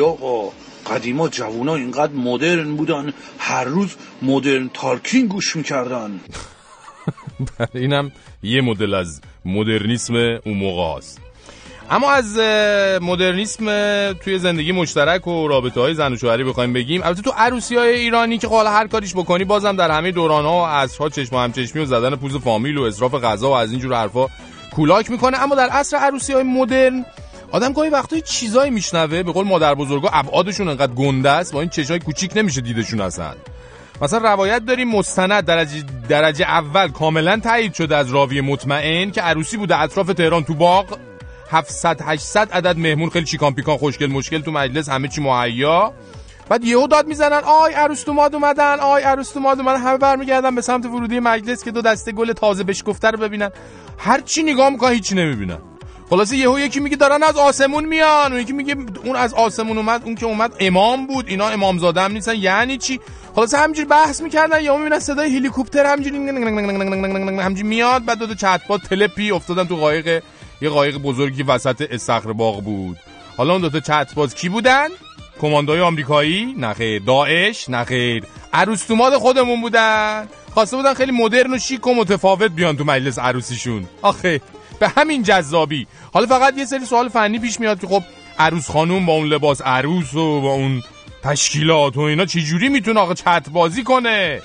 آقا قدیما جوونا اینقدر مدرن بودن هر روز مدرن تالکین گوش می‌کردن اینم یه مدل از مدرنیسم اون موقع هست. اما از مدرنیسم توی زندگی مشترک و رابطه های زن و شوهری بخوایم بگیم البته تو عروسی های ایرانی که حالا هر کاریش بکنی بازم در همه دوران ها و عصرها چشم همچشمی و زدن پوز فامیل و اصراف غذا و از اینجور حرفا کولاک می‌کنه اما در عصر عروسی های مدرن آدم گاهی وقتایی چیزایی میشنوه به قول مادر بزرگا ابعادشون انقدر گنده است با این چشای کوچیک نمیشه دیدشون اصلا. مثلا روایت داریم مستند درجه, درجه اول کاملا تایید شده از راوی مطمئن که عروسی بوده اطراف تهران تو باغ. 700 800 عدد مهمون خیلی چیکان پیکان خوشگل مشکل تو مجلس همه چی مهیا. بعد یهو داد می‌زنن آی عروس تو ماد اومدن آی عروس تو ماد اومدن. همه برمیگردن به سمت ورودی مجلس که دو دسته گل تازه بشکفته رو ببینن. هر چی نگاه می‌کنن هیچی نمی‌بینن. خلاصه یهو یکی میگه دارن از آسمون میان و یکی میگه اون از آسمون اومد اون که اومد امام بود اینا امامزاده هم نیستن یعنی چی خلاصه همینجوری بحث می‌کردن یا می‌بینن صدای هلیکوپتر همینجوری همینجوری میاد بعد دو تا چتبات تلپی افتادن تو قایق یه قایق بزرگی وسط استخر باغ بود حالا اون دو تا چتباز کی بودن کماندوی آمریکایی نخیر داعش نخیر عروستوماد خودمون بودن خواسته بودن خیلی مدرن و شیک و متفاوت بیان تو مجلس عروسیشون آخه به همین جذابی. حالا فقط یه سری سوال فنی پیش میاد که خب عروس خانوم با اون لباس عروس و با اون تشکیلات و اینا چجوری می‌تونه آقا چت بازی کنه؟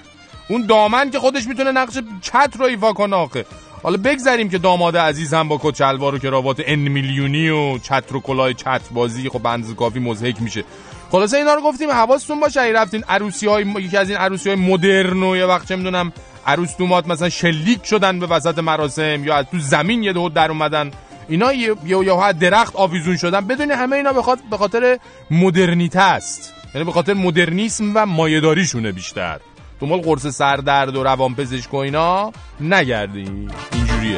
اون دامن که خودش می‌تونه نقش چت رو ایفا کنه آخه. حالا بگذاریم که داماد عزیز هم با کچلوار و کراوات ان میلیونی و چتر و کلاه چت بازی خب بنز کافی مزهک میشه. خلاصه اینا رو گفتیم حواستون باشه اگه رفتین عروسی های یکی از این عروسی های مدرن و یه وقت چه می‌دونم عروس دومات مثلا شلیک شدن به وسط مراسم یا از تو زمین یه دو در اومدن. اینا یه یا درخت آویزون شدن. بدون همه اینا به خاطر مدرنیته است. یعنی به خاطر مدرنیسم و مایه‌داریشونه بیشتر. دنبال قرص سردرد و روان پزشک و اینا نگردی. اینجوریه.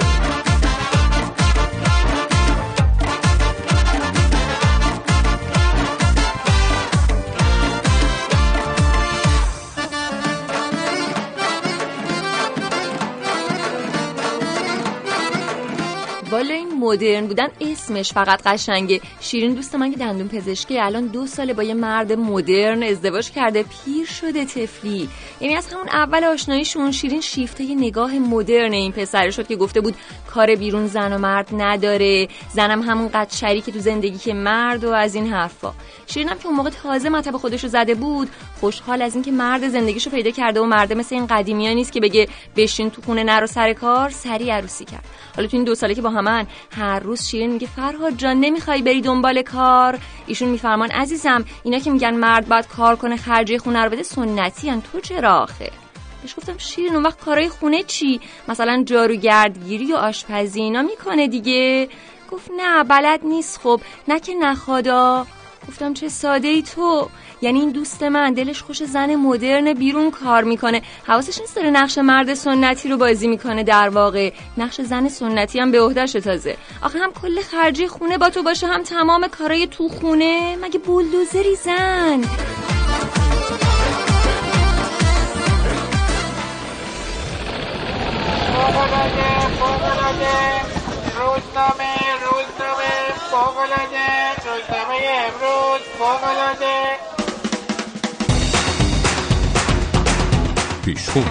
والا این مدرن بودن اسمش فقط قشنگه. شیرین دوست من که دندون پزشکی الان دو ساله با یه مرد مدرن ازدواج کرده پیر شده تفلی یعنی از همون اول آشناییشون شیرین شیفته یه نگاه مدرن این پسر شد که گفته بود کار بیرون زن و مرد نداره. زنم همون قد شریک تو زندگی که مرد و از این حرفا. شیرینم که اون موقع تازه مطب خودش رو زده بود خوشحال از اینکه مرد زندگیشو پیدا کرده و مرد مثل این قدیمی نیست که بگه بشین تو خونه نرو سر کار سری عروسی کرد. حالا تو این دو ساله که با همن هر روز شیرین میگه فرهاد جان نمی‌خوای بری دنبال کار؟ ایشون میفرمان عزیزم اینا که میگن مرد باید کار کنه خرجی خونه رو بده سنتی ان تو چرا آخه؟ بهش گفتم شیرین اون وقت کارای خونه چی؟ مثلا جاروگردگیری و آشپزی اینا می‌کنه دیگه؟ گفت نه بلد نیست خب نه که نخوادا گفتم چه ساده ای تو. یعنی این دوست من دلش خوش زن مدرن بیرون کار می‌کنه. حواسش نیست داره نقش مرد سنتی رو بازی می‌کنه در واقع. نقش زن سنتی هم به عهدهش تازه. آخه هم کل خرجی خونه با تو باشه هم تمام کارای تو خونه. مگه بولدوزری زن؟ روزنامه روزنامه. فوقلاده روزنامه امروز. فوقلاده پیشخون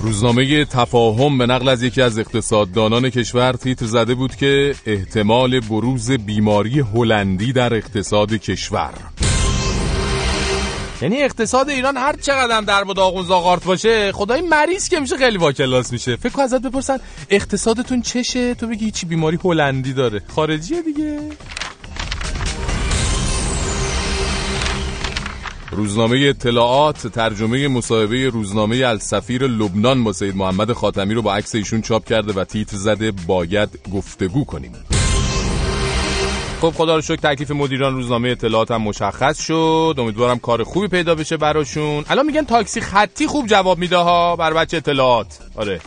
روزنامه تفاهم به نقل از یکی از اقتصاددانان کشور تیتر زده بود که احتمال بروز بیماری هلندی در اقتصاد کشور. یعنی اقتصاد ایران هر چقدر در با داغون زاغارت باشه خدای مریض که میشه خیلی واکلاس میشه. فکر ازت بپرسن اقتصادتون چشه؟ تو بگی چی بیماری هلندی داره. خارجیه دیگه. روزنامه اطلاعات ترجمه مصاحبه روزنامه السفیر لبنان با سید محمد خاتمی رو با عکس ایشون چاپ کرده و تیتر زده باید گفتگو کنیم. خب خدا رو شکر تکلیف مدیران روزنامه اطلاعات هم مشخص شد. امیدوارم کار خوبی پیدا بشه براشون. الان میگن تاکسی خطی خوب جواب میده ها. بر بچه اطلاعات. آره.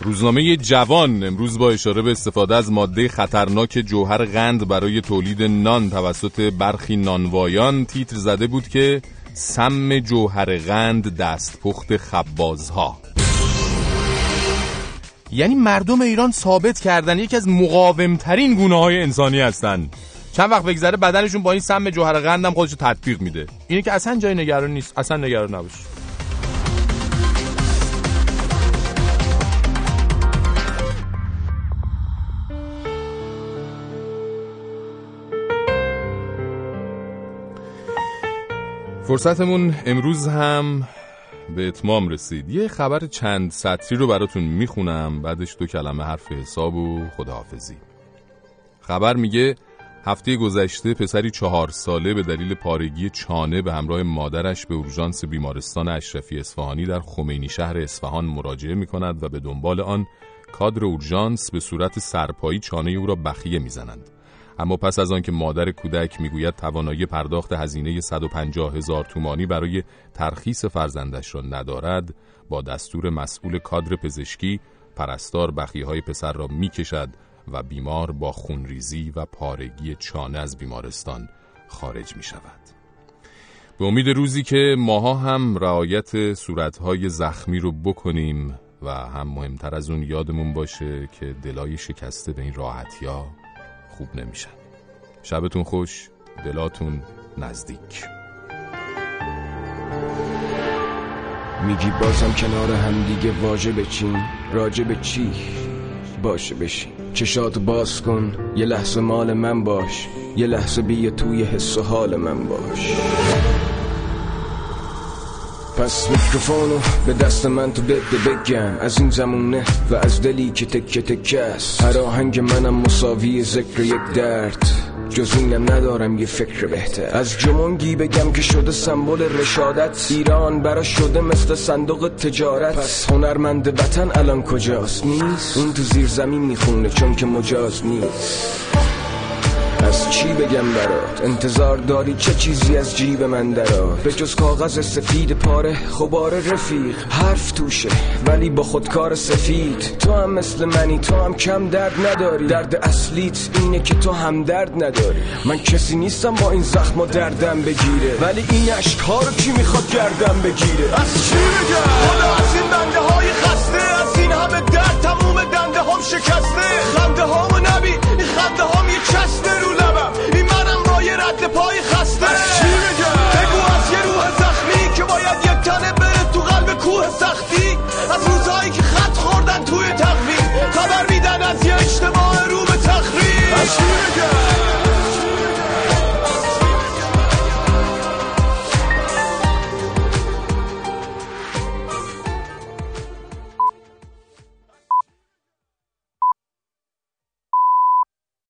روزنامه جوان امروز با اشاره به استفاده از ماده خطرناک جوهر غند برای تولید نان توسط برخی نانوایان تیتر زده بود که سم جوهر غند دستپخت خبازها. یعنی مردم ایران ثابت کردن یکی از مقاومترین گونه های انسانی هستن چند وقت بگذره بدنشون با این سم جوهر قندم خودش تطبیق میده. اینه که اصلا جای نگران نیست اصلا نگران نباش. فرصتمون امروز هم به اتمام رسید یه خبر چند سطری رو براتون می‌خونم بعدش دو کلمه حرف حساب و خداحافظی خبر میگه هفته گذشته پسری چهار ساله به دلیل پارگی چانه به همراه مادرش به اورژانس بیمارستان اشرفی اصفهانی در خمینی شهر اصفهان مراجعه می کند و به دنبال آن کادر اورژانس به صورت سرپایی چانه او را بخیه می‌زنند. اما پس از آنکه مادر کودک می‌گوید توانایی پرداخت هزینه 150 هزار تومانی برای ترخیص فرزندش را ندارد با دستور مسئول کادر پزشکی پرستار بخیه های پسر را می‌کشد و بیمار با خونریزی و پارگی چانه از بیمارستان خارج می شود. به امید روزی که ماها هم رعایت صورتهای زخمی رو بکنیم و هم مهمتر از اون یادمون باشه که دلای شکسته به این راحتی ها خوب نمیشن. شبتون خوش دلاتون نزدیک. میگی بازم کنار هم دیگه واجه بچین راجع به چی؟ باشه بشین. چشاتو باز کن یه لحظه مال من باش. یه لحظه بیا توی حس و حال من باش. پس میکروفونو به دست من تو بده بگم. از این زمونه و از دلی که تکه تکه است. هر آهنگ منم مساوی ذکر یک درد. جز اینم ندارم یه فکر بهتر. از جمونگی بگم که شده سمبل رشادت. ایران برا شده مثل صندوق تجارت. پس هنرمند وطن الان کجاست؟ نیست. اون تو زیر زمین می‌خونه چون که مجاز نیست. از چی بگم برات؟ انتظار داری چه چیزی از جیب من درات به جز کاغذ سفید پاره خبار رفیق حرف توشه ولی با خودکار سفید. تو هم مثل منی تو هم کم درد نداری. درد اصلیت اینه که تو هم درد نداری. من کسی نیستم با این زخم و دردم بگیره. ولی این عشق ها رو کی می‌خواد گردم بگیره؟ از چی بگم؟ خدا از این بنده های تموم دنده هم شکسته. خنده هامو نبی این خنده هم یه چسته رو لبم. این منم با یه رد پای خسته. از چی بگم بگو از یه روح زخمی که باید یک تنه بره تو قلب کوه سختی. از روزهایی که خط خوردن توی تقویم خبر میدن از یه اشتباه رو به تخریب. از چی بگم